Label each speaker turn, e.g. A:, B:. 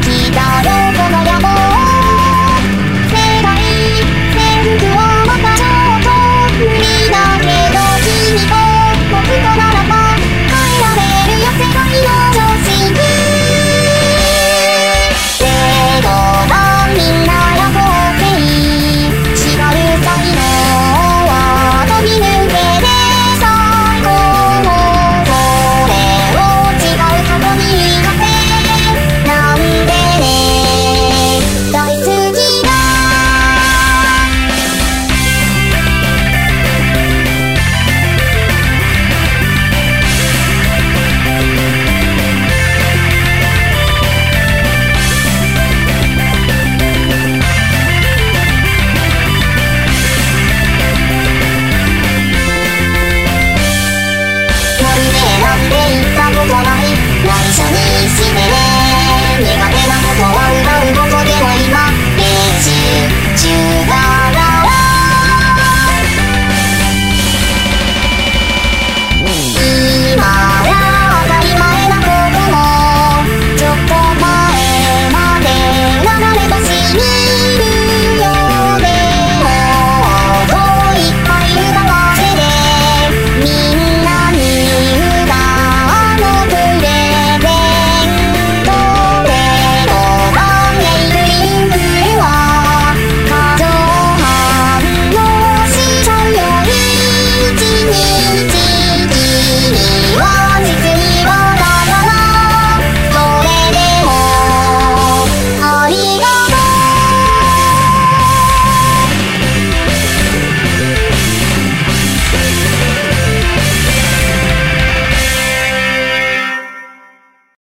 A: 敵だろうこの野望 Sin Sin Sin Sin